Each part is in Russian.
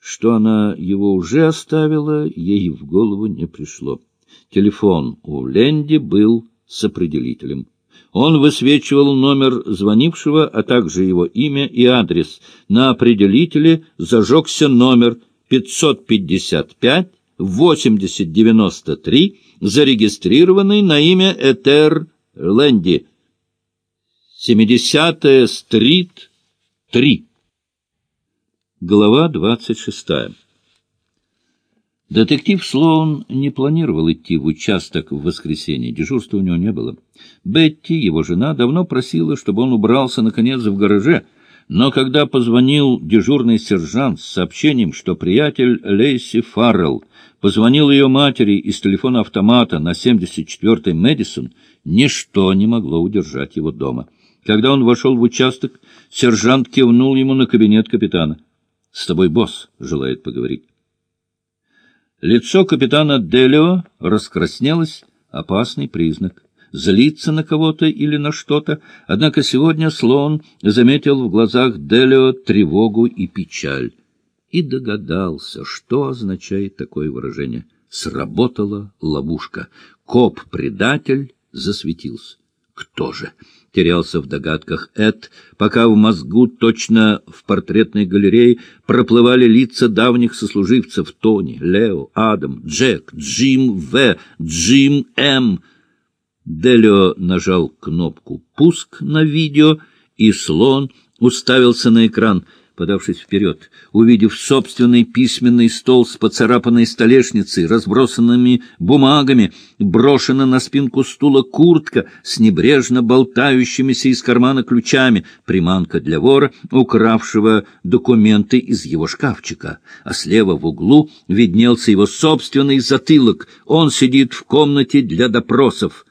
Что она его уже оставила, ей в голову не пришло. Телефон у Ленди был с определителем. Он высвечивал номер звонившего, а также его имя и адрес. На определителе зажегся номер 555 8093, зарегистрированный на имя Этер Ленди. 70-я стрит, 3. Глава 26. Детектив Слоун не планировал идти в участок в воскресенье, дежурства у него не было. Бетти, его жена, давно просила, чтобы он убрался, наконец, в гараже, но когда позвонил дежурный сержант с сообщением, что приятель Лейси Фаррелл позвонил ее матери из телефона автомата на 74-й Мэдисон, ничто не могло удержать его дома. Когда он вошел в участок, сержант кивнул ему на кабинет капитана. — С тобой босс желает поговорить. Лицо капитана Делио раскраснелось, опасный признак. Злиться на кого-то или на что-то, однако сегодня слон заметил в глазах Делио тревогу и печаль и догадался, что означает такое выражение. Сработала ловушка. Коп-предатель засветился. Кто же? Терялся в догадках Эд, пока в мозгу, точно в портретной галерее, проплывали лица давних сослуживцев Тони, Лео, Адам, Джек, Джим В, Джим М. Делио нажал кнопку «Пуск» на видео, и слон уставился на экран — подавшись вперед, увидев собственный письменный стол с поцарапанной столешницей, разбросанными бумагами, брошена на спинку стула куртка с небрежно болтающимися из кармана ключами, приманка для вора, укравшего документы из его шкафчика, а слева в углу виднелся его собственный затылок. Он сидит в комнате для допросов.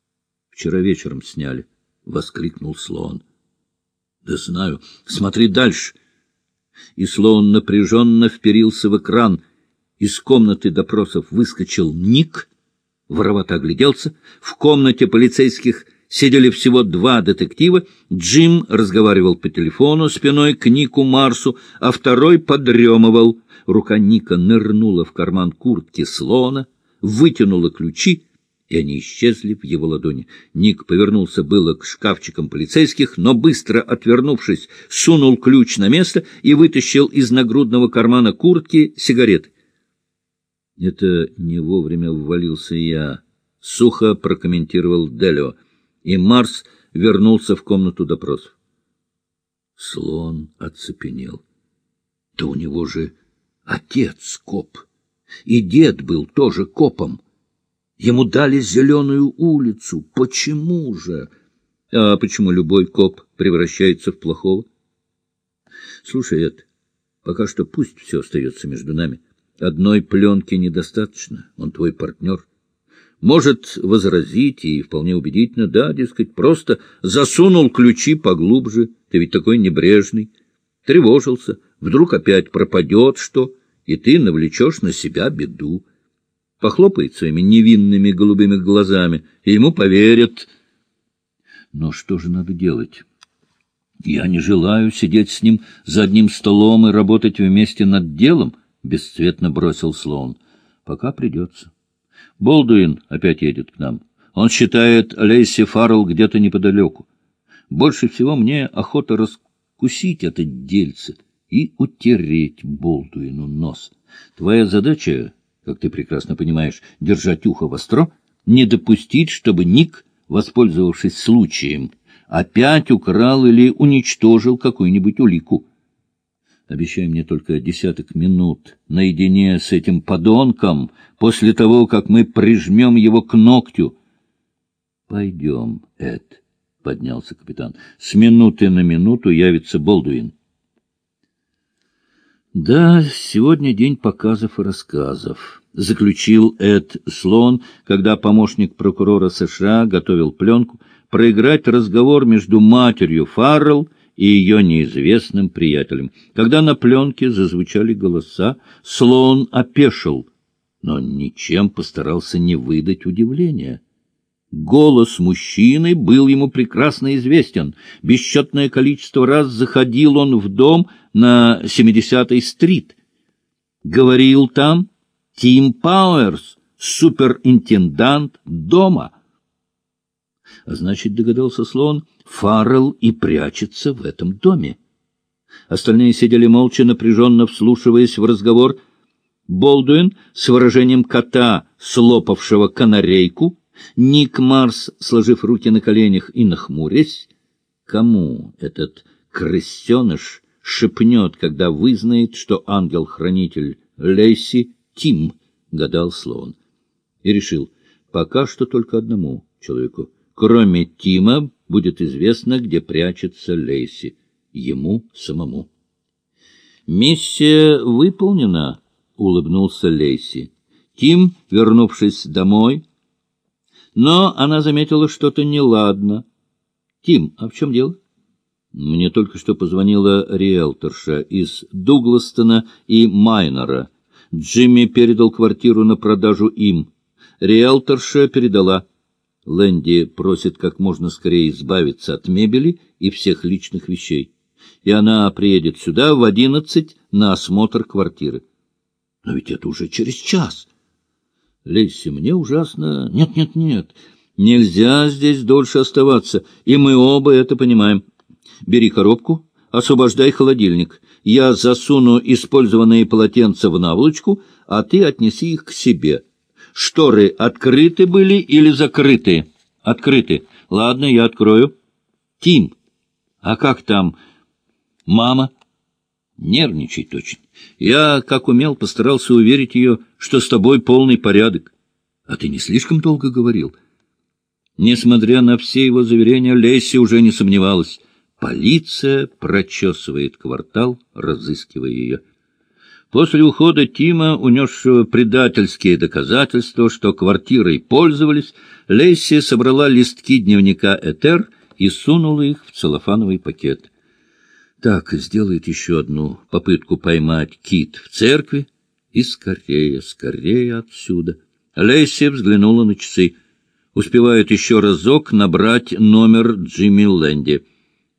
— Вчера вечером сняли, — воскликнул слон. — Да знаю. Смотри дальше и словно напряженно вперился в экран. Из комнаты допросов выскочил Ник, воровато огляделся. В комнате полицейских сидели всего два детектива. Джим разговаривал по телефону спиной к Нику Марсу, а второй подремывал. Рука Ника нырнула в карман куртки слона, вытянула ключи — и они исчезли в его ладони. Ник повернулся было к шкафчикам полицейских, но, быстро отвернувшись, сунул ключ на место и вытащил из нагрудного кармана куртки сигареты. — Это не вовремя ввалился я, — сухо прокомментировал Делио, и Марс вернулся в комнату допросов. Слон оцепенел. — Да у него же отец коп, и дед был тоже копом. Ему дали зеленую улицу. Почему же? А почему любой коп превращается в плохого? Слушай, Эд, пока что пусть все остается между нами. Одной пленки недостаточно, он твой партнер. Может возразить и вполне убедительно, да, дескать, просто засунул ключи поглубже, ты ведь такой небрежный. Тревожился, вдруг опять пропадет что, и ты навлечешь на себя беду похлопает своими невинными голубыми глазами, и ему поверят. Но что же надо делать? Я не желаю сидеть с ним за одним столом и работать вместе над делом, — бесцветно бросил Слоун. Пока придется. Болдуин опять едет к нам. Он считает Лейси Фаррелл где-то неподалеку. Больше всего мне охота раскусить это дельце и утереть Болдуину нос. Твоя задача как ты прекрасно понимаешь, держать ухо востро, не допустить, чтобы Ник, воспользовавшись случаем, опять украл или уничтожил какую-нибудь улику. Обещай мне только десяток минут наедине с этим подонком после того, как мы прижмем его к ногтю. — Пойдем, Эд, — поднялся капитан. — С минуты на минуту явится Болдуин. Да, сегодня день показов и рассказов, заключил Эд Слон, когда помощник прокурора США готовил пленку, проиграть разговор между матерью Фаррелл и ее неизвестным приятелем. Когда на пленке зазвучали голоса, Слон опешил, но ничем постарался не выдать удивления. Голос мужчины был ему прекрасно известен. Бесчетное количество раз заходил он в дом на 70-й стрит. Говорил там Тим Пауэрс, суперинтендант дома. А значит, догадался слон, Фаррелл и прячется в этом доме. Остальные сидели молча, напряженно вслушиваясь в разговор. Болдуин с выражением кота, слопавшего канарейку, Ник Марс, сложив руки на коленях и нахмурясь, кому этот крысеныш шепнет, когда вызнает, что ангел-хранитель Лейси Тим, гадал слон. И решил, пока что только одному человеку. Кроме Тима будет известно, где прячется Лейси, ему самому. «Миссия выполнена», — улыбнулся Лейси. Тим, вернувшись домой, но она заметила что-то неладно. «Тим, а в чем дело?» Мне только что позвонила риэлторша из Дугластона и Майнера. Джимми передал квартиру на продажу им. Риэлторша передала. Лэнди просит как можно скорее избавиться от мебели и всех личных вещей. И она приедет сюда в одиннадцать на осмотр квартиры. Но ведь это уже через час. Лесси, мне ужасно... Нет, нет, нет. Нельзя здесь дольше оставаться, и мы оба это понимаем. Бери коробку, освобождай холодильник. Я засуну использованные полотенца в наволочку, а ты отнеси их к себе. Шторы открыты были или закрыты? Открыты. Ладно, я открою. Тим, а как там мама? Нервничай точно. Я, как умел, постарался уверить ее, что с тобой полный порядок. А ты не слишком долго говорил? Несмотря на все его заверения, Лесси уже не сомневалась. Полиция прочесывает квартал, разыскивая ее. После ухода Тима, унесшего предательские доказательства, что квартирой пользовались, Лесси собрала листки дневника «Этер» и сунула их в целлофановый пакет. Так, сделает еще одну попытку поймать кит в церкви, и скорее, скорее отсюда. Лесси взглянула на часы. Успевает еще разок набрать номер Джимми Лэнди.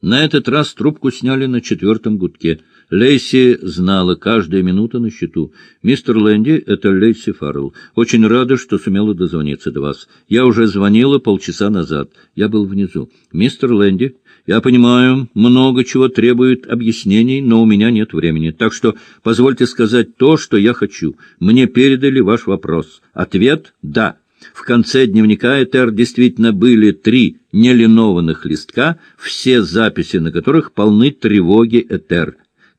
На этот раз трубку сняли на четвертом гудке — Лейси знала, каждая минута на счету. «Мистер Лэнди, это Лейси Фаррелл. Очень рада, что сумела дозвониться до вас. Я уже звонила полчаса назад. Я был внизу. Мистер Лэнди, я понимаю, много чего требует объяснений, но у меня нет времени. Так что позвольте сказать то, что я хочу. Мне передали ваш вопрос. Ответ — да». В конце дневника Этер действительно были три нелинованных листка, все записи на которых полны тревоги Этер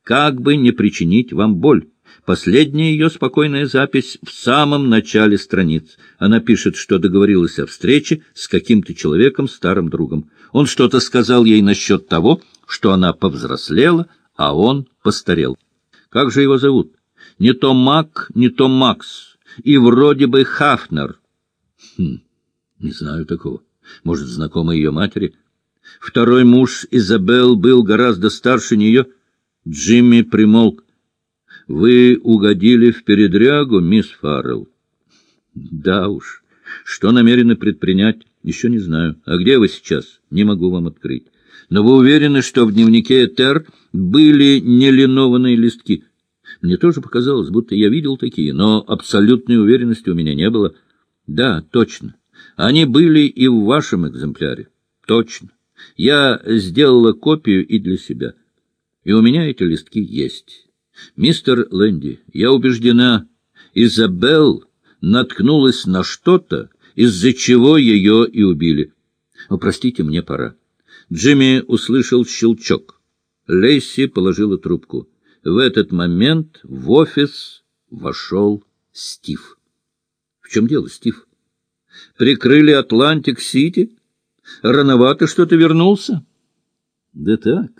как бы не причинить вам боль. Последняя ее спокойная запись в самом начале страниц. Она пишет, что договорилась о встрече с каким-то человеком, старым другом. Он что-то сказал ей насчет того, что она повзрослела, а он постарел. Как же его зовут? Не то Мак, не то Макс. И вроде бы Хафнер. Хм, не знаю такого. Может, знакомый ее матери? Второй муж Изабел был гораздо старше нее, Джимми примолк. — Вы угодили в передрягу, мисс Фаррелл? — Да уж. Что намерены предпринять, еще не знаю. А где вы сейчас? Не могу вам открыть. Но вы уверены, что в дневнике Этер были нелинованные листки? Мне тоже показалось, будто я видел такие, но абсолютной уверенности у меня не было. Да, точно. Они были и в вашем экземпляре. Точно. Я сделала копию и для себя. — и у меня эти листки есть. Мистер Лэнди, я убеждена, Изабелл наткнулась на что-то, из-за чего ее и убили. О, простите, мне пора. Джимми услышал щелчок. Лейси положила трубку. В этот момент в офис вошел Стив. В чем дело, Стив? Прикрыли Атлантик-Сити? Рановато что-то вернулся? Да так,